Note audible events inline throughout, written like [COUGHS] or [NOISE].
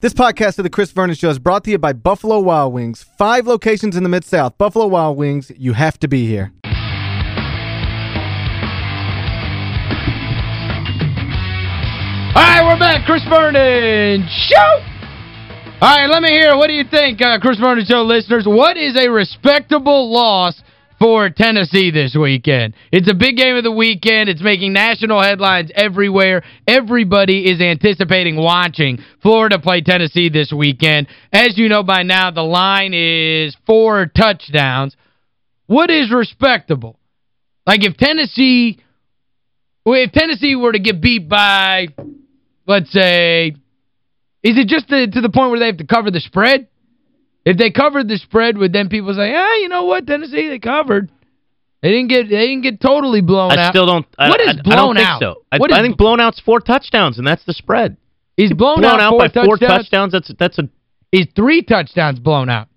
This podcast of the Chris Vernon Show is brought to you by Buffalo Wild Wings. Five locations in the Mid-South. Buffalo Wild Wings, you have to be here. All right, we're back. Chris Vernon Show! All right, let me hear. What do you think, uh, Chris Vernon Show listeners? What is a respectable loss for Tennessee this weekend. It's a big game of the weekend. It's making national headlines everywhere. Everybody is anticipating watching Florida play Tennessee this weekend. As you know by now, the line is four touchdowns. What is respectable? Like if Tennessee if Tennessee were to get beat by let's say is it just to, to the point where they have to cover the spread? If they covered the spread, would then people say, ah, you know what, Tennessee, they covered. They didn't get they didn't get totally blown I out. I still don't I, What is I, blown I don't think out? so. I, What is I think blown out's four touchdowns and that's the spread. Is blown, blown out, out by four four touchdowns? touchdowns that's that's a Is three touchdowns blown out?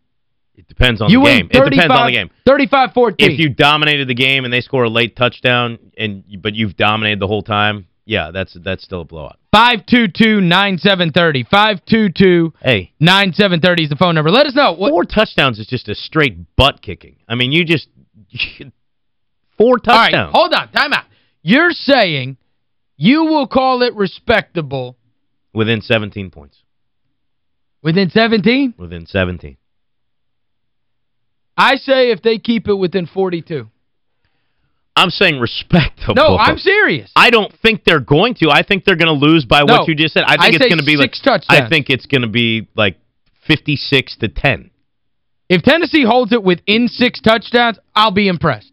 it depends on you the game. it depends on the game. 35-14. If you dominated the game and they score a late touchdown and but you've dominated the whole time, yeah, that's that's still a blowout. 522-9730. 522 Hey, 9730 is the phone number. Let us know. What, four touchdowns is just a straight butt kicking. I mean, you just [LAUGHS] four All right, touchdowns. hold on. Time out. You're saying you will call it respectable within 17 points. within 17? Within 17. I say if they keep it within 42. I'm saying respectable. No, I'm serious. I don't think they're going to. I think they're going to lose by No, what you just said. I think I it's going to be like six touchdowns. I think it's going to be like 56 to 10. If Tennessee holds it within six touchdowns, I'll be impressed.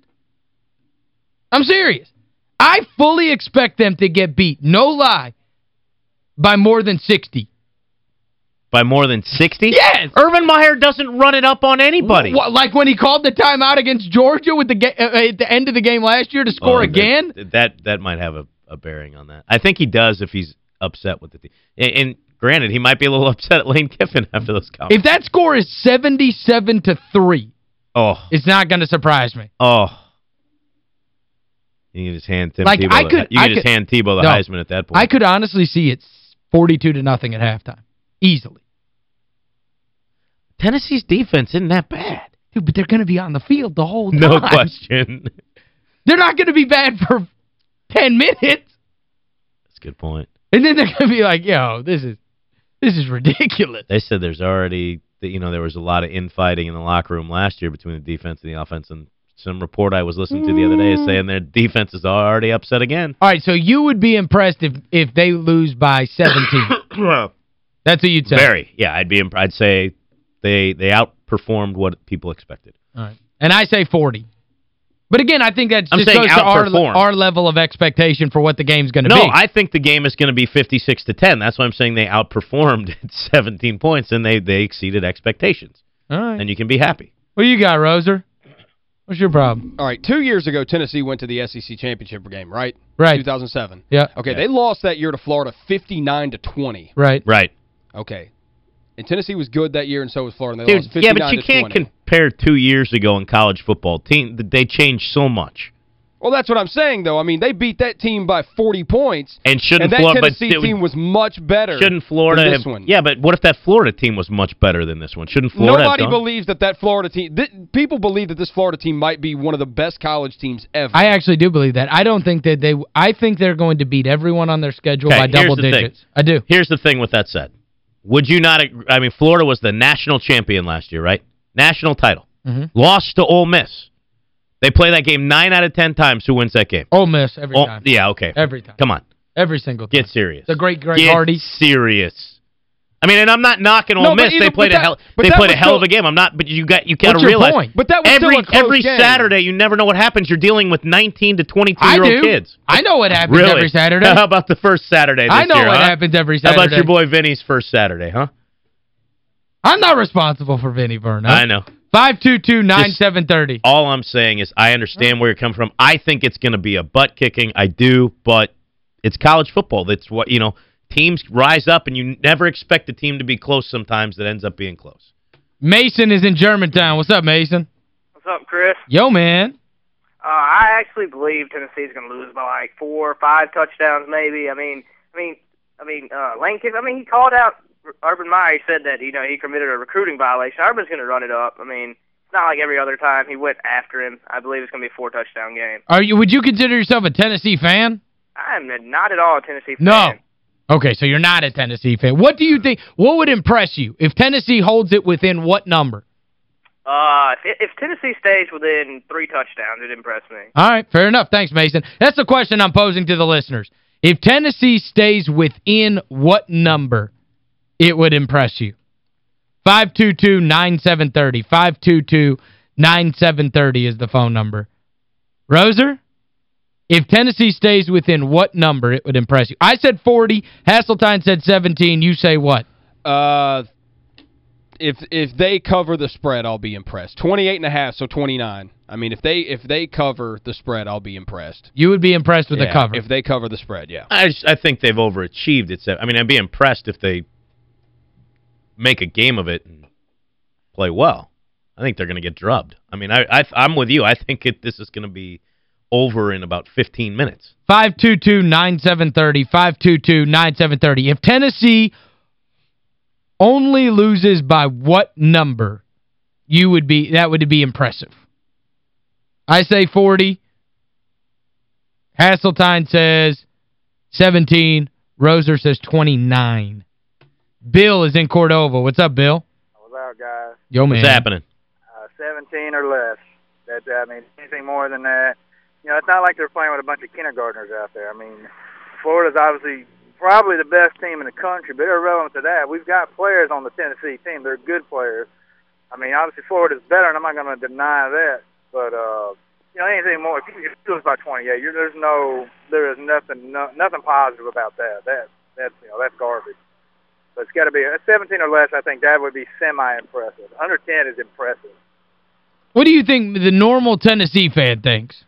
I'm serious. I fully expect them to get beat, no lie, by more than 60. By more than 60? Yes! Urban Meyer doesn't run it up on anybody. What, like when he called the timeout against Georgia with the uh, at the end of the game last year to score Oh, again? That, that that might have a, a bearing on that. I think he does if he's upset with the team. And, and granted, he might be a little [LAUGHS] upset at Lane Kiffin after those comments. If that score is 77 to 3, oh, it's not going to surprise me. oh. You can just hand Tim Like, Tebow I the, could- you I can just could- hand Tebow the No. Heisman at that point. I could honestly see it's 42 to nothing at halftime. Easily. Tennessee's defense isn't that bad. Dude, but they're going to be on the field the whole time. No question. They're not going to be bad for 10 minutes. That's a good point. And then they're going to be like, yo, this is this is ridiculous. They said there's already, you know, there was a lot of infighting in the locker room last year between the defense and the offense, and some report I was listening to the other day is saying their defense is already upset again. All right, so you would be impressed if if they lose by 17. [COUGHS] That's what you'd say. Very. Yeah, I'd be. imp- I'd say they they outperformed what people expected. All right. And I say 40. But again, I think that I'm just goes to our, our level of expectation for what the game's going to No, be. No, I think the game is going to be 56 to 10. That's why I'm saying they outperformed [LAUGHS] at 17 points and they they exceeded expectations. All right. And you can be happy. What do you got, Roser? What's your problem? All right, two years ago, Tennessee went to the SEC championship game, right? Right. 2007. Yeah. Okay, Yeah. they lost that year to Florida 59 to 20. Right. Right. Okay. And Tennessee was good that year, and so was Florida. And they Dude, lost 59 yeah, but you to can't 20. compare two years ago in college football. Team They changed so much. Well, that's what I'm saying, though. I mean, they beat that team by 40 points. And shouldn't and that Florida Tennessee it- team was much better shouldn't Florida than this have, one. Yeah, but what if that Florida team was much better than this one? Shouldn't Florida Nobody believes that that Florida team people believe that this Florida team might be one of the best college teams ever. I actually do believe that. I don't think that they I think they're going to beat everyone on their schedule Okay, by double here's the thing. digits. I do. Here's the thing with that said. Would you not I mean Florida was the national champion last year, right? National title. Mhm. Lost to Ole Miss. They play that game 9 out of 10 times. Who wins that game? Ole Miss every Oh, time. yeah, okay. Every time. Come on. Every single time. Get serious. The great Greg Get Hardy. serious. I mean, and I'm not knocking Ole No, Miss. either- they played but a hell they played a hell of a game. I'm not but you got you got to realize point? But that was every still every game. Saturday you never know what happens. You're dealing with 19 to 22 year old kids. I know what happens Really? every Saturday. [LAUGHS] How about the first Saturday this I know year, what huh? happens every Saturday. How about your boy Vinny's first Saturday, huh? I'm not responsible for Vinny Vernon. I know. 522-9730. All I'm saying is I understand where you're coming from. I think it's going to be a butt kicking. I do, but it's college football. That's what, you know, teams rise up and you never expect a team to be close sometimes that ends up being close. Mason is in Germantown. What's up, Mason? What's up, Chris? Yo, man. Uh, I actually believe Tennessee's going to lose by like four or five touchdowns, maybe. I mean, I mean, I mean, uh, Lane Kiffin. I mean, he called out Urban Meyer He said that you know he committed a recruiting violation. Urban's going to run it up. I mean, it's not like every other time he went after him. I believe it's going to be a four touchdown game. Are you would you consider yourself a Tennessee fan? I'm not at all a Tennessee fan. No. Okay, so you're not a Tennessee fan. What do you think what would impress you if Tennessee holds it within what number? Uh, if, if Tennessee stays within three touchdowns, it impressed me. All right, fair enough. Thanks, Mason. That's the question I'm posing to the listeners. If Tennessee stays within what number, it would impress you? 522-9730. 522-9730 is the phone number. Roser, if Tennessee stays within what number, it would impress you? I said 40. Hasseltine said 17. You say what? Uh, if if they cover the spread, I'll be impressed. 28 and a half, so 29. I mean, if they if they cover the spread, I'll be impressed. You would be impressed with yeah, the cover. If they cover the spread, yeah. I just, I think they've overachieved. It's I mean, I'd be impressed if they make a game of it and play well. I think they're going to get drubbed. I mean, I, I I'm with you. I think it this is going to be over in about 15 minutes. 522-9730, 522-9730. If Tennessee only loses by what number, you would be that would be impressive. I say 40. Hasseltine says 17. Roser says 29. Bill is in Cordova. What's up, Bill? What's up, guys? Yo, man. What's happening? Uh, 17 or less. That I mean, anything more than that, you know, it's not like they're playing with a bunch of kindergartners out there. I mean, Florida's obviously probably the best team in the country, but irrelevant to that, we've got players on the Tennessee team. They're good players. I mean, obviously Florida's better, and I'm not going to deny that. But uh, you know, anything more, if you lose by 28, you're, there's no, there is nothing, no, nothing positive about that. That that's you know, that's garbage. So it's got to be a 17 or less. I think that would be semi-impressive. Under 10 is impressive. What do you think the normal Tennessee fan thinks?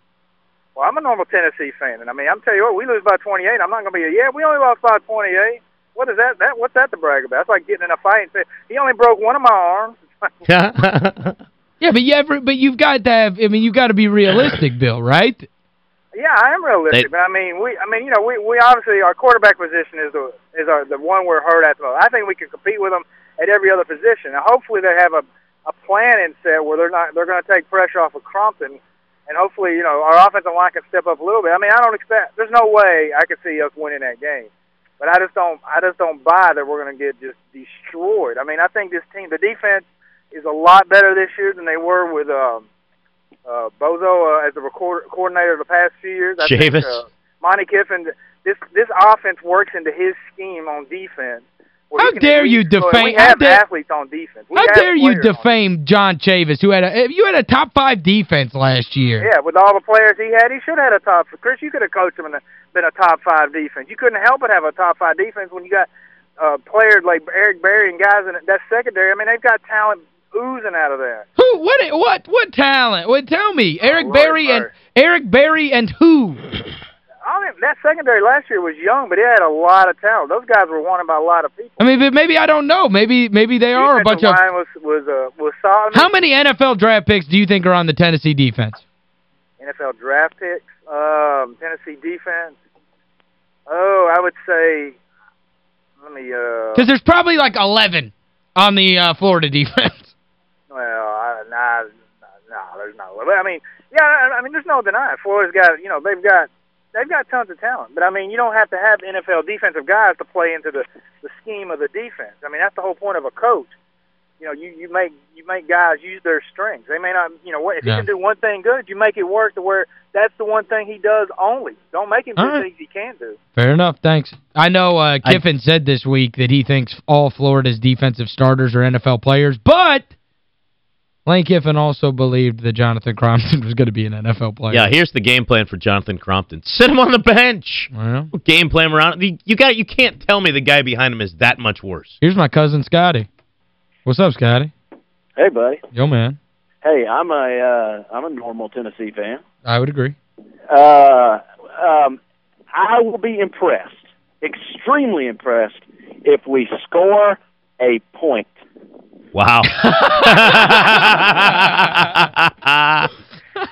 Well, I'm a normal Tennessee fan, and I mean, I'm telling you what, we lose by 28. I'm not going to be, a, yeah, we only lost by 28. What is that? That what's that to brag about? It's like getting in a fight and say he only broke one of my arms. [LAUGHS] [LAUGHS] yeah, but you ever, but you've got to have. I mean, you've got to be realistic, [LAUGHS] Bill, right? Yeah, I am realistic, They, but I mean, we, I mean, you know, we, we obviously our quarterback position is the is our the one we're hurt at the most. I think we can compete with them at every other position. And hopefully, they have a a plan in set where they're not they're going to take pressure off of Crompton, and hopefully, you know, our offensive line can step up a little bit. I mean, I don't expect there's no way I could see us winning that game, but I just don't I just don't buy that we're going to get just destroyed. I mean, I think this team, the defense is a lot better this year than they were with. Um, uh, Bozo uh, as the record, coordinator the past few years. I. Think, uh, Monte Kiffin, this this offense works into his scheme on defense. How dare you defame- We how have dare- athletes on defense. We How dare you defame John Chavis, who had a you had a top five defense last year? Yeah, with all the players he had, he should have had a top. Chris, you could have coached him and been a top five defense. You couldn't help but have a top five defense when you got uh, players like Eric Berry and guys in that secondary. I mean, they've got talent oozing out of there. Who what what what talent? What tell me. Eric Roy Berry and Eric Berry and who? That secondary last year was young, but it had a lot of talent. Those guys were wanted by a lot of people. I mean, but maybe I don't know. Maybe maybe they are a bunch of was was uh, was solid. How many NFL draft picks do you think are on the Tennessee defense? NFL draft picks, um, Tennessee defense. Oh, I would say. Let me. Uh, Cuz there's probably like 11 on the uh, Florida [LAUGHS] defense. Well, I, nah, nah, nah, there's no. But I mean, yeah, I, I mean, there's no denying. Florida's got, you know, they've got, they've got tons of talent. But I mean, you don't have to have NFL defensive guys to play into the the scheme of the defense. I mean, that's the whole point of a coach. You know, you you make you make guys use their strengths. They may not, you know, if Yeah. he can do one thing good, you make it work to where that's the one thing he does only. Don't make him do All right. things he can do. Fair enough. Thanks. I know uh, I- Kiffin said this week that he thinks all Florida's defensive starters are NFL players, but Lane Kiffin also believed that Jonathan Crompton [LAUGHS] was going to be an NFL player. Yeah, here's the game plan for Jonathan Crompton. Sit him on the bench. Well, Game plan around. You, you got you can't tell me the guy behind him is that much worse. here's my cousin Scotty. What's up, Scotty? Hey, buddy. Yo, man. Hey, I'm a uh, I'm a normal Tennessee fan. I would agree. Uh, um, I will be impressed, extremely impressed, if we score a point. Wow. [LAUGHS]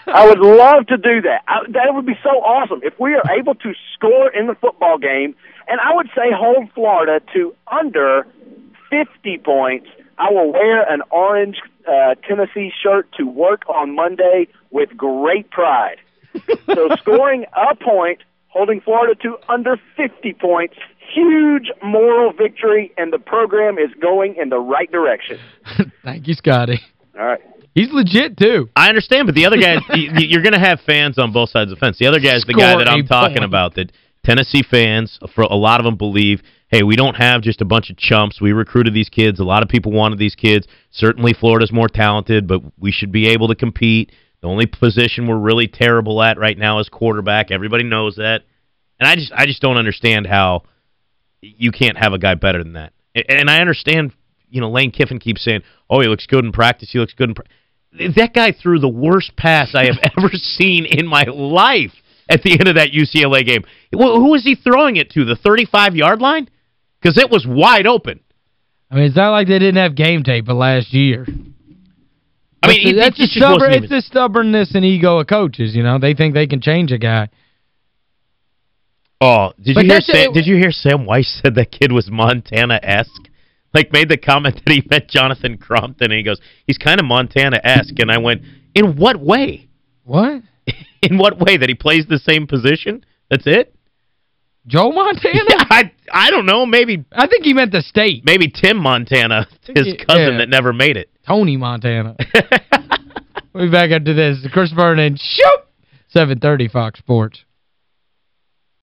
I would love to do that. I, that would be so awesome if we are able to score in the football game, and I would say hold Florida to under 50 points, I will wear an orange uh, Tennessee shirt to work on Monday with great pride. so scoring a point, holding Florida to under 50 points, huge moral victory, and the program is going in the right direction. [LAUGHS] Thank you, Scotty. All right. He's legit, too. I understand, but the other guys, [LAUGHS] y- y- you're going to have fans on both sides of the fence. The other guy's the guy that I'm talking point. about, that Tennessee fans, for a lot of them believe, hey, we don't have just a bunch of chumps. We recruited these kids. A lot of people wanted these kids. Certainly Florida's more talented, but we should be able to compete. The only position we're really terrible at right now is quarterback. Everybody knows that. And I just I just don't understand how you can't have a guy better than that. And I understand, you know, Lane Kiffin keeps saying, "Oh, he looks good in practice. He looks good in practice." that guy threw the worst pass I have [LAUGHS] ever seen in my life at the end of that UCLA game. Wh- Who was he throwing it to? The 35-yard line? Because it was wide open. I mean, it's not like they didn't have game tape of last year. I mean, That's the- it- that's it the just stubborn, it's the stubbornness and ego of coaches, you know. They think they can change a guy. Oh, did But you hear Sam, did you hear Sam Weiss said that kid was Montana-esque? Like made the comment that he met Jonathan Crompton and he goes, "He's kind of Montana-esque." And I went, "In what way? What? [LAUGHS] In what way that he plays the same position? That's it?" Joe Montana? [LAUGHS] Yeah, I I don't know, maybe I think he meant the state. maybe Tim Montana, his Yeah. cousin that never made it. Tony Montana. [LAUGHS] we'll be back after this. Chris Vernon, shoot! 730 Fox Sports.